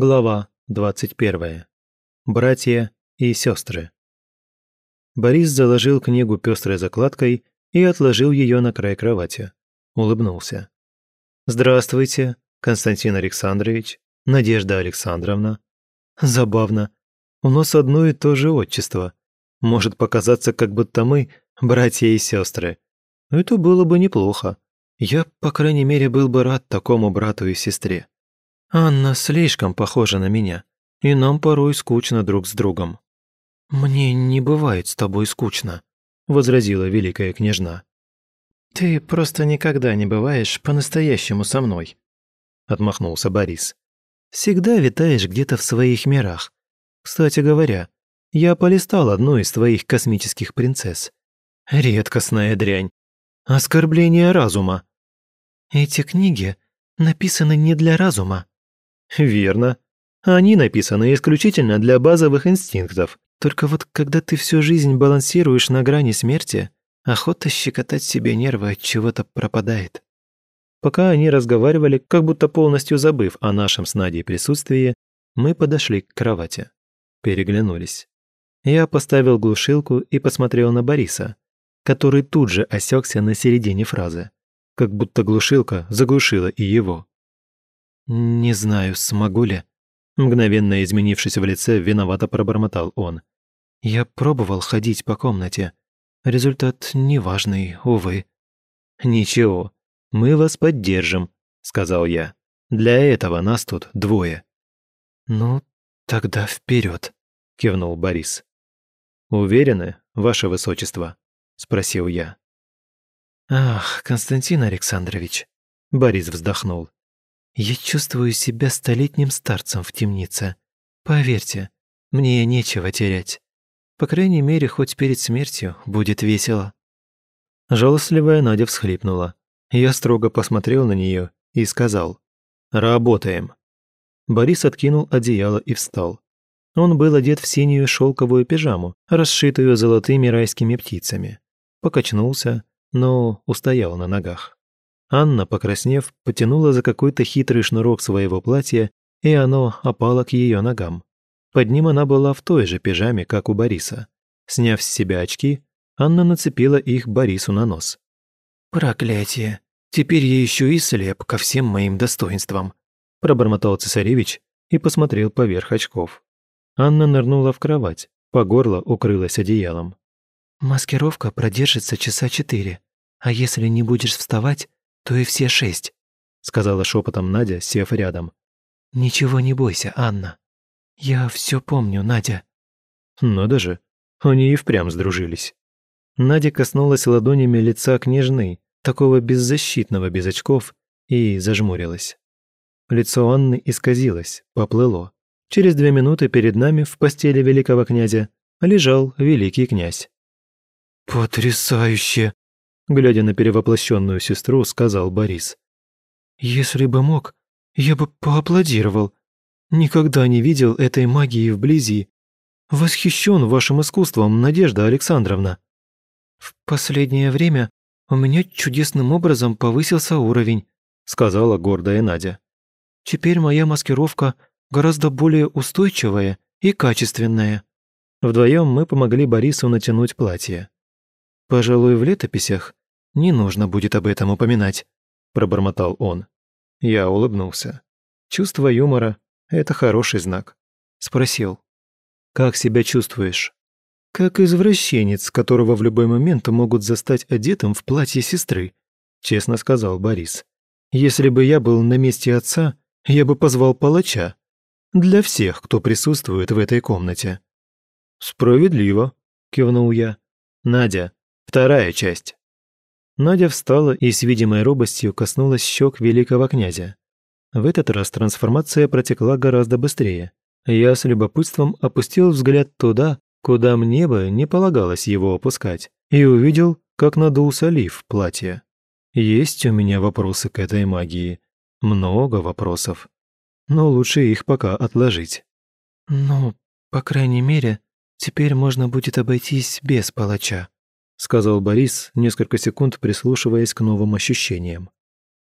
Глава 21. Братья и сестры. Борис заложил книгу пестрой закладкой и отложил ее на край кровати. Улыбнулся. «Здравствуйте, Константин Александрович, Надежда Александровна. Забавно. У нас одно и то же отчество. Может показаться, как будто мы братья и сестры. Это было бы неплохо. Я, по крайней мере, был бы рад такому брату и сестре. Анна слишком похожа на меня, и нам порой скучно друг с другом. «Мне не бывает с тобой скучно», — возразила великая княжна. «Ты просто никогда не бываешь по-настоящему со мной», — отмахнулся Борис. «Всегда витаешь где-то в своих мирах. Кстати говоря, я полистал одну из твоих космических принцесс. Редкостная дрянь. Оскорбление разума». «Эти книги написаны не для разума», Верно. Они написаны исключительно для базовых инстинктов. Только вот когда ты всю жизнь балансируешь на грани смерти, охота щекотать себе нервы от чего-то пропадает. Пока они разговаривали, как будто полностью забыв о нашем с Надей присутствии, мы подошли к кровати. Переглянулись. Я поставил глушилку и посмотрел на Бориса, который тут же осекся на середине фразы, как будто глушилка заглушила и его. «Не знаю, смогу ли». Мгновенно изменившись в лице, виновато пробормотал он. «Я пробовал ходить по комнате. Результат неважный, увы». «Ничего, мы вас поддержим», — сказал я. «Для этого нас тут двое». «Ну, тогда вперед, кивнул Борис. «Уверены, ваше высочество?» — спросил я. «Ах, Константин Александрович», — Борис вздохнул. Я чувствую себя столетним старцем в темнице. Поверьте, мне нечего терять. По крайней мере, хоть перед смертью будет весело». Жалостливая Надя всхлипнула. Я строго посмотрел на нее и сказал «Работаем». Борис откинул одеяло и встал. Он был одет в синюю шелковую пижаму, расшитую золотыми райскими птицами. Покачнулся, но устоял на ногах. Анна, покраснев, потянула за какой-то хитрый шнурок своего платья, и оно опало к ее ногам. Под ним она была в той же пижаме, как у Бориса. Сняв с себя очки, Анна нацепила их Борису на нос. «Проклятие! Теперь я еще и слеп ко всем моим достоинствам!» пробормотал цесаревич и посмотрел поверх очков. Анна нырнула в кровать, по горло укрылась одеялом. «Маскировка продержится часа четыре, а если не будешь вставать, то и все шесть», — сказала шепотом Надя, сев рядом. «Ничего не бойся, Анна. Я все помню, Надя». Надо же, они и впрямь сдружились. Надя коснулась ладонями лица княжны, такого беззащитного без очков, и зажмурилась. Лицо Анны исказилось, поплыло. Через две минуты перед нами в постели великого князя лежал великий князь. «Потрясающе!» Глядя на перевоплощенную сестру, сказал Борис. «Если бы мог, я бы поаплодировал. Никогда не видел этой магии вблизи. Восхищен вашим искусством, Надежда Александровна. В последнее время у меня чудесным образом повысился уровень», сказала гордая Надя. «Теперь моя маскировка гораздо более устойчивая и качественная». Вдвоем мы помогли Борису натянуть платье. Пожалуй, в летописях не нужно будет об этом упоминать», – пробормотал он. Я улыбнулся. Чувство юмора – это хороший знак. Спросил. «Как себя чувствуешь?» «Как извращенец, которого в любой момент могут застать одетым в платье сестры», – честно сказал Борис. «Если бы я был на месте отца, я бы позвал палача. Для всех, кто присутствует в этой комнате». «Справедливо», – кивнул я. «Надя, вторая часть». Надя встала и с видимой робостью коснулась щек великого князя. В этот раз трансформация протекла гораздо быстрее. Я с любопытством опустил взгляд туда, куда мне бы не полагалось его опускать, и увидел, как надулся лиф в платье. Есть у меня вопросы к этой магии. Много вопросов. Но лучше их пока отложить. «Ну, по крайней мере, теперь можно будет обойтись без палача», сказал Борис, несколько секунд прислушиваясь к новым ощущениям.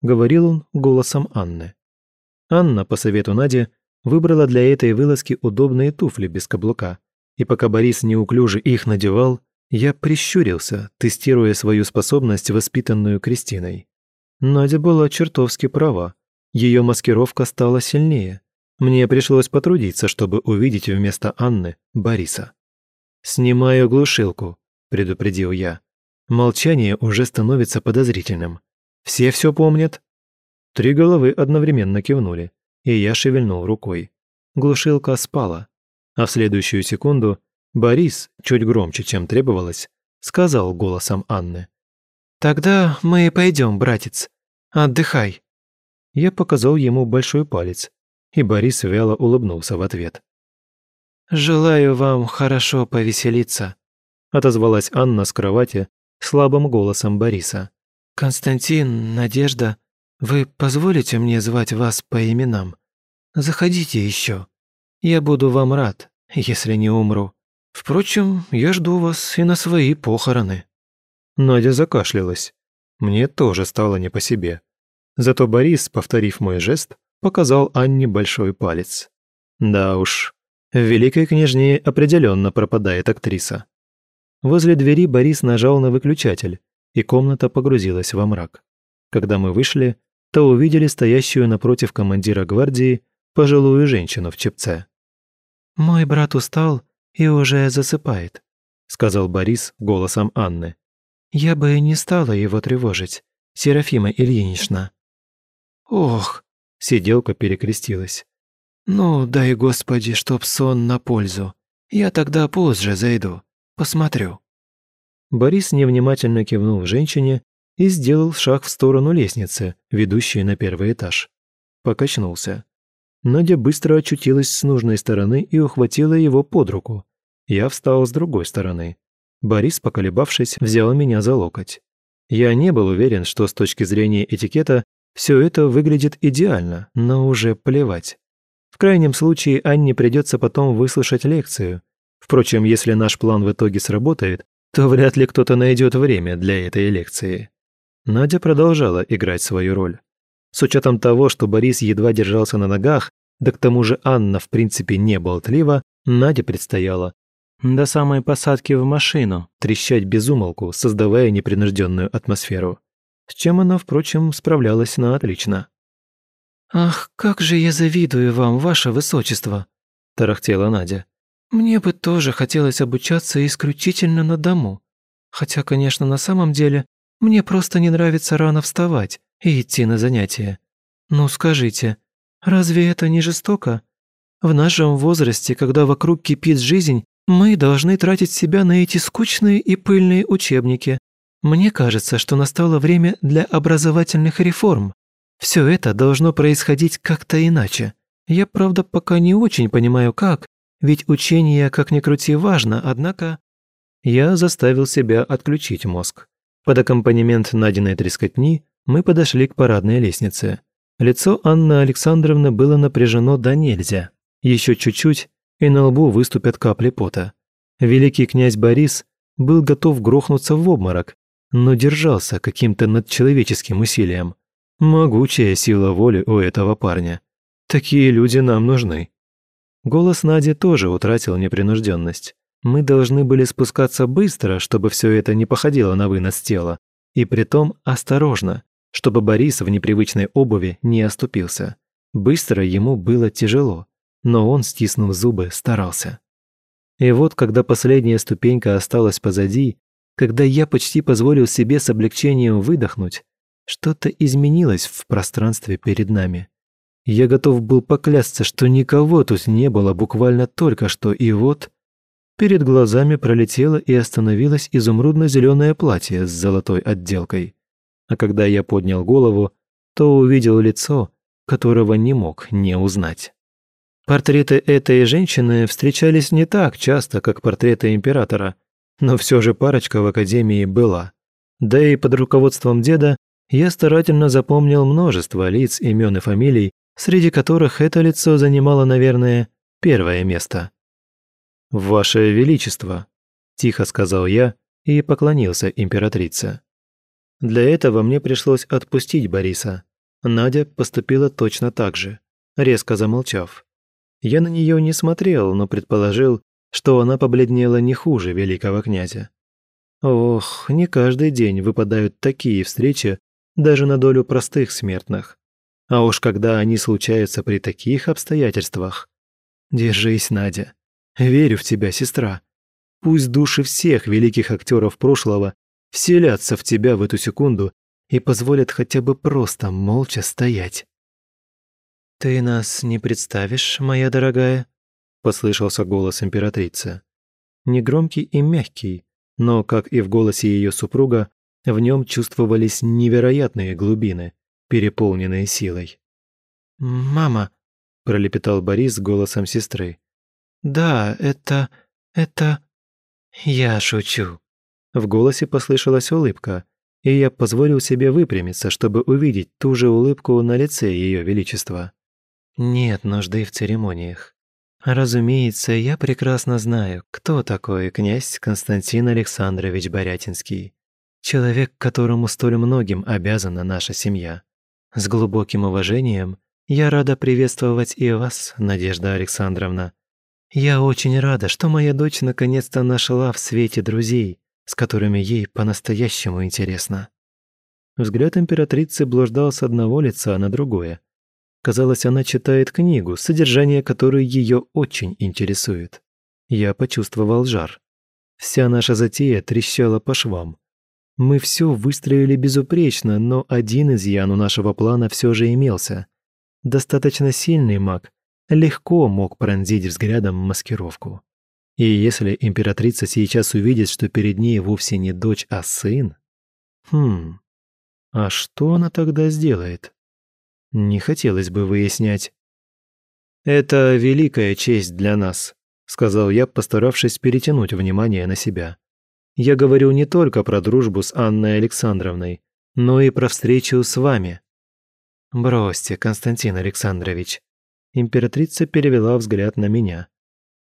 Говорил он голосом Анны. Анна, по совету Нади, выбрала для этой вылазки удобные туфли без каблука. И пока Борис неуклюже их надевал, я прищурился, тестируя свою способность, воспитанную Кристиной. Надя была чертовски права. Ее маскировка стала сильнее. Мне пришлось потрудиться, чтобы увидеть вместо Анны Бориса. «Снимаю глушилку», – предупредил я. Молчание уже становится подозрительным. «Все все помнят?» Три головы одновременно кивнули, и я шевельнул рукой. Глушилка спала. А в следующую секунду Борис, чуть громче, чем требовалось, сказал голосом Анны. «Тогда мы пойдем, братец. Отдыхай». Я показал ему большой палец, и Борис вяло улыбнулся в ответ. «Желаю вам хорошо повеселиться», – отозвалась Анна с кровати слабым голосом Бориса. «Константин, Надежда, вы позволите мне звать вас по именам? Заходите еще. Я буду вам рад, если не умру. Впрочем, я жду вас и на свои похороны». Надя закашлялась. Мне тоже стало не по себе. Зато Борис, повторив мой жест, показал Анне большой палец. Да уж, в «Великой княжне» определенно пропадает актриса. Возле двери Борис нажал на выключатель, и комната погрузилась во мрак. Когда мы вышли, то увидели стоящую напротив командира гвардии пожилую женщину в чепце. «Мой брат устал и уже засыпает», — сказал Борис голосом Анны. Я бы не стала его тревожить, Серафима Ильинична. Ох, сиделка перекрестилась. Ну, дай Господи, чтоб сон на пользу. Я тогда позже зайду, посмотрю. Борис невнимательно кивнул женщине и сделал шаг в сторону лестницы, ведущей на первый этаж. Покачнулся. Надя быстро очутилась с нужной стороны и ухватила его под руку. Я встал с другой стороны. Борис, поколебавшись, взял меня за локоть. Я не был уверен, что с точки зрения этикета все это выглядит идеально, но уже плевать. В крайнем случае Анне придется потом выслушать лекцию. Впрочем, если наш план в итоге сработает, то вряд ли кто-то найдет время для этой лекции. Надя продолжала играть свою роль. С учетом того, что Борис едва держался на ногах, да к тому же Анна в принципе не болтлива, Наде предстояло до самой посадки в машину, трещать без умолку, создавая непринужденную атмосферу. С чем она, впрочем, справлялась на отлично. «Ах, как же я завидую вам, ваше высочество!» – тарахтела Надя. «Мне бы тоже хотелось обучаться исключительно на дому. Хотя, конечно, на самом деле, мне просто не нравится рано вставать и идти на занятия. Ну скажите, разве это не жестоко? В нашем возрасте, когда вокруг кипит жизнь, мы должны тратить себя на эти скучные и пыльные учебники. Мне кажется, что настало время для образовательных реформ. Все это должно происходить как-то иначе. Я, правда, пока не очень понимаю, как, ведь учение, как ни крути, важно, однако... Я заставил себя отключить мозг. Под аккомпанемент Надиной трескотни мы подошли к парадной лестнице. Лицо Анны Александровны было напряжено до нельзя. Еще чуть-чуть, и на лбу выступят капли пота. Великий князь Борис был готов грохнуться в обморок, но держался каким-то надчеловеческим усилием. Могучая сила воли у этого парня. Такие люди нам нужны. Голос Нади тоже утратил непринужденность. Мы должны были спускаться быстро, чтобы все это не походило на вынос тела, и притом осторожно, чтобы Борис в непривычной обуви не оступился. Быстро ему было тяжело но он, стиснув зубы, старался. И вот, когда последняя ступенька осталась позади, когда я почти позволил себе с облегчением выдохнуть, что-то изменилось в пространстве перед нами. Я готов был поклясться, что никого тут не было буквально только что, и вот... Перед глазами пролетело и остановилось изумрудно-зеленое платье с золотой отделкой. А когда я поднял голову, то увидел лицо, которого не мог не узнать. Портреты этой женщины встречались не так часто, как портреты императора, но все же парочка в академии была. Да и под руководством деда я старательно запомнил множество лиц, имен и фамилий, среди которых это лицо занимало, наверное, первое место. «Ваше Величество», – тихо сказал я и поклонился императрице. Для этого мне пришлось отпустить Бориса. Надя поступила точно так же, резко замолчав. Я на нее не смотрел, но предположил, что она побледнела не хуже великого князя. Ох, не каждый день выпадают такие встречи даже на долю простых смертных. А уж когда они случаются при таких обстоятельствах. Держись, Надя. Верю в тебя, сестра. Пусть души всех великих актеров прошлого вселятся в тебя в эту секунду и позволят хотя бы просто молча стоять. «Ты нас не представишь, моя дорогая?» – послышался голос императрицы. Негромкий и мягкий, но, как и в голосе ее супруга, в нем чувствовались невероятные глубины, переполненные силой. «Мама», – пролепетал Борис голосом сестры. «Да, это... это...» «Я шучу». В голосе послышалась улыбка, и я позволил себе выпрямиться, чтобы увидеть ту же улыбку на лице Ее Величества. Нет нужды в церемониях. Разумеется, я прекрасно знаю, кто такой князь Константин Александрович Борятинский. Человек, которому столь многим обязана наша семья. С глубоким уважением я рада приветствовать и вас, Надежда Александровна. Я очень рада, что моя дочь наконец-то нашла в свете друзей, с которыми ей по-настоящему интересно. Взгляд императрицы блуждал с одного лица на другое. Казалось, она читает книгу, содержание которой ее очень интересует. Я почувствовал жар. Вся наша затея трещала по швам. Мы все выстроили безупречно, но один изъян у нашего плана все же имелся. Достаточно сильный маг легко мог пронзить взглядом маскировку. И если императрица сейчас увидит, что перед ней вовсе не дочь, а сын... Хм... А что она тогда сделает? Не хотелось бы выяснять. «Это великая честь для нас», — сказал я, постаравшись перетянуть внимание на себя. Я говорю не только про дружбу с Анной Александровной, но и про встречу с вами. Бросьте, Константин Александрович. Императрица перевела взгляд на меня.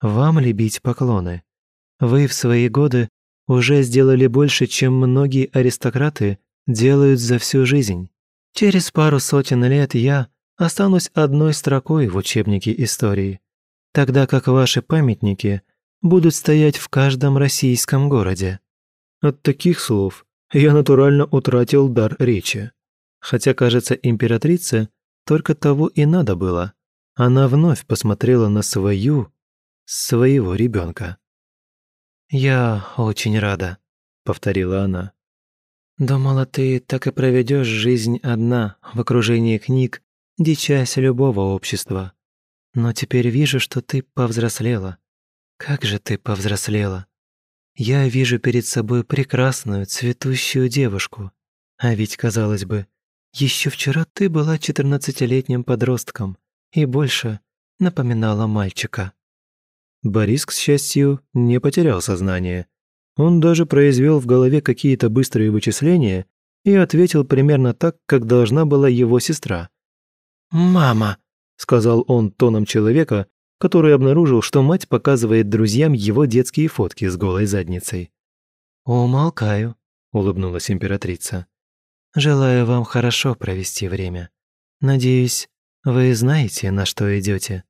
Вам ли бить поклоны? Вы в свои годы уже сделали больше, чем многие аристократы делают за всю жизнь. Через пару сотен лет я останусь одной строкой в учебнике истории, тогда как ваши памятники – будут стоять в каждом российском городе. От таких слов я натурально утратил дар речи. Хотя, кажется, императрице только того и надо было. Она вновь посмотрела на свою, своего ребенка. «Я очень рада», — повторила она. «Думала, ты так и проведешь жизнь одна, в окружении книг, дичась любого общества. Но теперь вижу, что ты повзрослела, как же ты повзрослела. Я вижу перед собой прекрасную, цветущую девушку. А ведь, казалось бы, еще вчера ты была четырнадцатилетним подростком и больше напоминала мальчика. Борис, к счастью, не потерял сознание. Он даже произвел в голове какие-то быстрые вычисления и ответил примерно так, как должна была его сестра. «Мама», — сказал он тоном человека, который обнаружил, что мать показывает друзьям его детские фотки с голой задницей. «Умолкаю», — улыбнулась императрица. «Желаю вам хорошо провести время. Надеюсь, вы знаете, на что идете.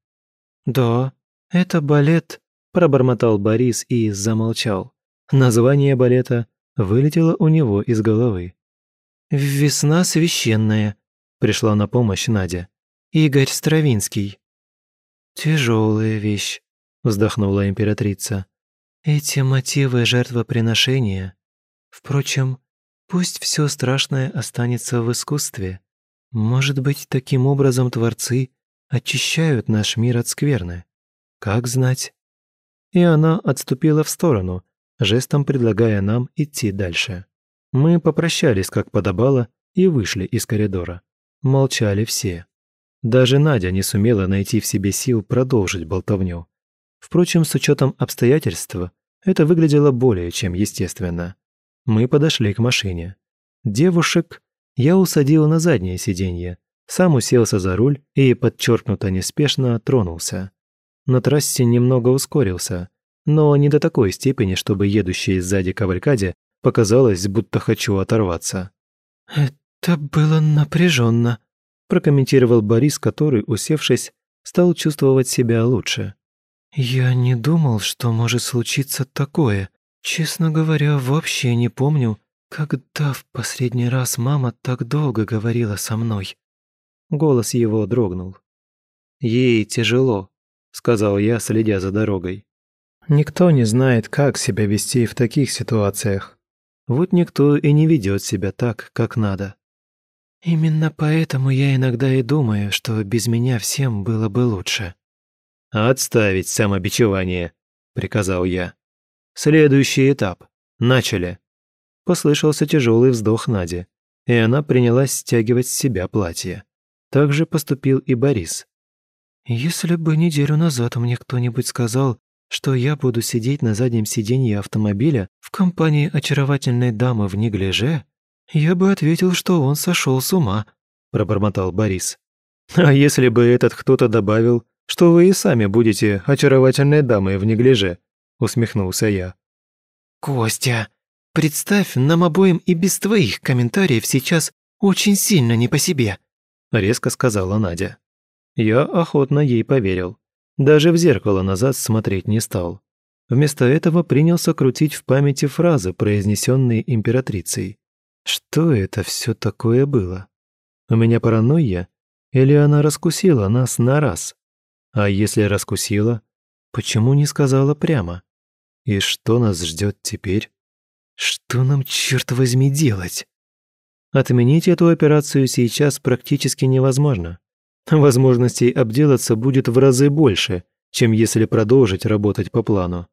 «Да, это балет», — пробормотал Борис и замолчал. Название балета вылетело у него из головы. «Весна священная», — пришла на помощь Надя. «Игорь Стравинский». «Тяжелая вещь», — вздохнула императрица. «Эти мотивы жертвоприношения. Впрочем, пусть все страшное останется в искусстве. Может быть, таким образом творцы очищают наш мир от скверны. Как знать?» И она отступила в сторону, жестом предлагая нам идти дальше. Мы попрощались, как подобало, и вышли из коридора. Молчали все. Даже Надя не сумела найти в себе сил продолжить болтовню. Впрочем, с учетом обстоятельств, это выглядело более чем естественно. Мы подошли к машине. Девушек я усадил на заднее сиденье, сам уселся за руль и, подчеркнуто неспешно, тронулся. На трассе немного ускорился, но не до такой степени, чтобы едущей сзади кавалькаде показалось, будто хочу оторваться. «Это было напряженно, прокомментировал Борис, который, усевшись, стал чувствовать себя лучше. «Я не думал, что может случиться такое. Честно говоря, вообще не помню, когда в последний раз мама так долго говорила со мной». Голос его дрогнул. «Ей тяжело», — сказал я, следя за дорогой. «Никто не знает, как себя вести в таких ситуациях. Вот никто и не ведет себя так, как надо». «Именно поэтому я иногда и думаю, что без меня всем было бы лучше». «Отставить самобичевание», — приказал я. «Следующий этап. Начали». Послышался тяжелый вздох Нади, и она принялась стягивать с себя платье. Так же поступил и Борис. «Если бы неделю назад мне кто-нибудь сказал, что я буду сидеть на заднем сиденье автомобиля в компании очаровательной дамы в неглиже, я бы ответил, что он сошел с ума», – пробормотал Борис. «А если бы этот кто-то добавил, что вы и сами будете очаровательной дамой в неглиже?» – усмехнулся я. «Костя, представь, нам обоим и без твоих комментариев сейчас очень сильно не по себе», – резко сказала Надя. Я охотно ей поверил. Даже в зеркало назад смотреть не стал. Вместо этого принялся крутить в памяти фразы, произнесенные императрицей. Что это все такое было? У меня паранойя? Или она раскусила нас на раз? А если раскусила, почему не сказала прямо? И что нас ждет теперь? Что нам, черт возьми, делать? Отменить эту операцию сейчас практически невозможно. Возможностей обделаться будет в разы больше, чем если продолжить работать по плану.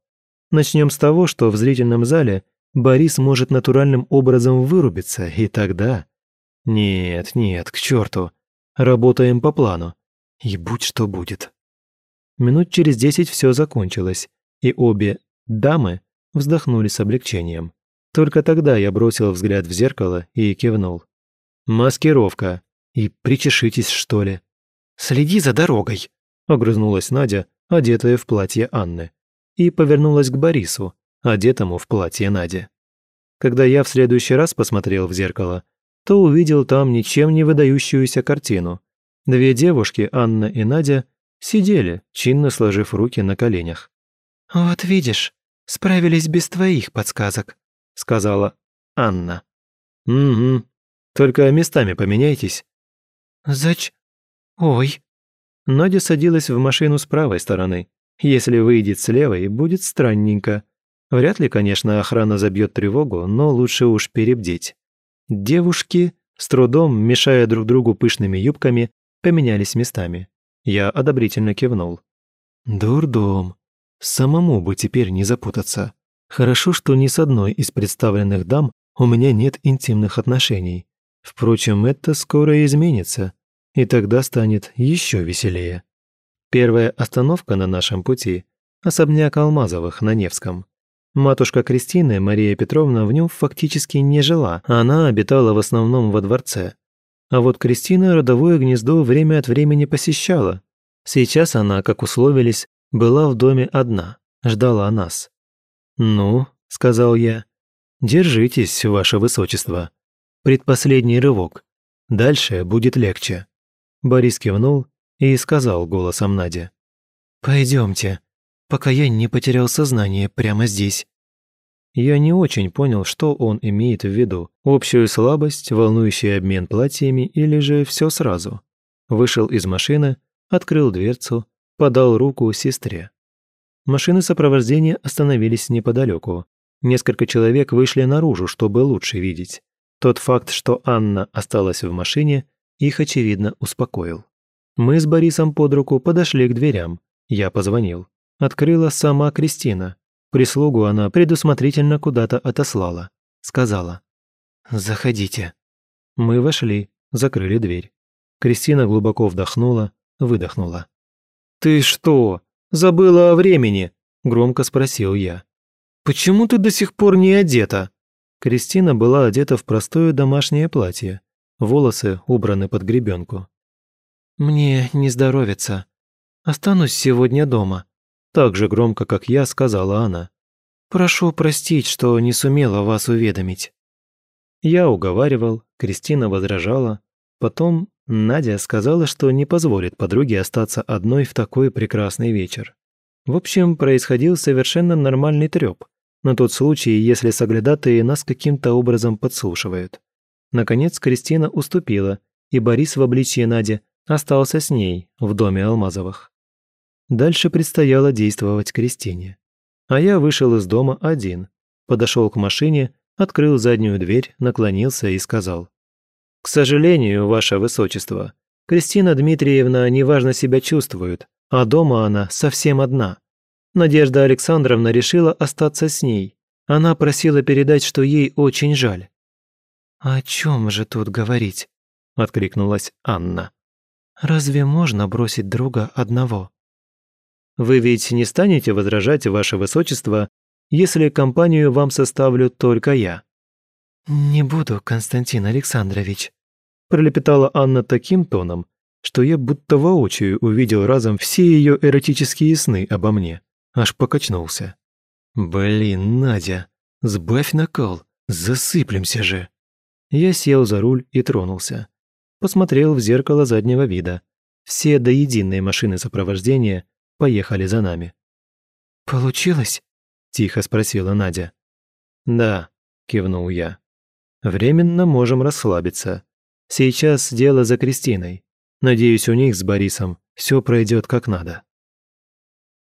Начнем с того, что в зрительном зале Борис может натуральным образом вырубиться, и тогда... Нет, нет, к черту. Работаем по плану. И будь что будет. Минут через десять все закончилось, и обе дамы вздохнули с облегчением. Только тогда я бросил взгляд в зеркало и кивнул. «Маскировка. И причешитесь, что ли?» «Следи за дорогой», — огрызнулась Надя, одетая в платье Анны, и повернулась к Борису, одетому в платье Нади. Когда я в следующий раз посмотрел в зеркало, то увидел там ничем не выдающуюся картину. Две девушки, Анна и Надя, сидели, чинно сложив руки на коленях. «Вот видишь, справились без твоих подсказок», — сказала Анна. «Угу. Только местами поменяйтесь». «Зач... Ой». Надя садилась в машину с правой стороны. Если выйдет с левой, будет странненько. Вряд ли, конечно, охрана забьет тревогу, но лучше уж перебдеть. Девушки, с трудом, мешая друг другу пышными юбками, поменялись местами. Я одобрительно кивнул. Дурдом. Самому бы теперь не запутаться. Хорошо, что ни с одной из представленных дам у меня нет интимных отношений. Впрочем, это скоро изменится, и тогда станет еще веселее. Первая остановка на нашем пути – особняк Алмазовых на Невском. Матушка Кристины, Мария Петровна, в нем фактически не жила, она обитала в основном во дворце. А вот Кристина родовое гнездо время от времени посещала. Сейчас она, как условились, была в доме одна, ждала нас. «Ну», — сказал я, — «держитесь, ваше высочество. Предпоследний рывок. Дальше будет легче». Борис кивнул и сказал голосом Нади. «Пойдемте» пока я не потерял сознание прямо здесь». Я не очень понял, что он имеет в виду. Общую слабость, волнующий обмен платьями или же все сразу. Вышел из машины, открыл дверцу, подал руку сестре. Машины сопровождения остановились неподалеку. Несколько человек вышли наружу, чтобы лучше видеть. Тот факт, что Анна осталась в машине, их, очевидно, успокоил. Мы с Борисом под руку подошли к дверям. Я позвонил открыла сама Кристина. Прислугу она предусмотрительно куда-то отослала. Сказала. «Заходите». Мы вошли, закрыли дверь. Кристина глубоко вдохнула, выдохнула. «Ты что, забыла о времени?» – громко спросил я. «Почему ты до сих пор не одета?» Кристина была одета в простое домашнее платье. Волосы убраны под гребенку. «Мне не здоровится. Останусь сегодня дома», так же громко, как я, сказала она. «Прошу простить, что не сумела вас уведомить». Я уговаривал, Кристина возражала, потом Надя сказала, что не позволит подруге остаться одной в такой прекрасный вечер. В общем, происходил совершенно нормальный трёп, на тот случай, если соглядатые нас каким-то образом подслушивают. Наконец Кристина уступила, и Борис в обличье Нади остался с ней в доме Алмазовых. Дальше предстояло действовать Кристине. А я вышел из дома один, подошел к машине, открыл заднюю дверь, наклонился и сказал. «К сожалению, ваше высочество, Кристина Дмитриевна неважно себя чувствует, а дома она совсем одна. Надежда Александровна решила остаться с ней. Она просила передать, что ей очень жаль». «О чем же тут говорить?» – откликнулась Анна. «Разве можно бросить друга одного?» «Вы ведь не станете возражать, ваше высочество, если компанию вам составлю только я?» «Не буду, Константин Александрович», – пролепетала Анна таким тоном, что я будто воочию увидел разом все ее эротические сны обо мне. Аж покачнулся. «Блин, Надя, сбавь накал, засыплемся же!» Я сел за руль и тронулся. Посмотрел в зеркало заднего вида. Все до машины сопровождения поехали за нами. «Получилось?» – тихо спросила Надя. «Да», – кивнул я. «Временно можем расслабиться. Сейчас дело за Кристиной. Надеюсь, у них с Борисом все пройдет как надо.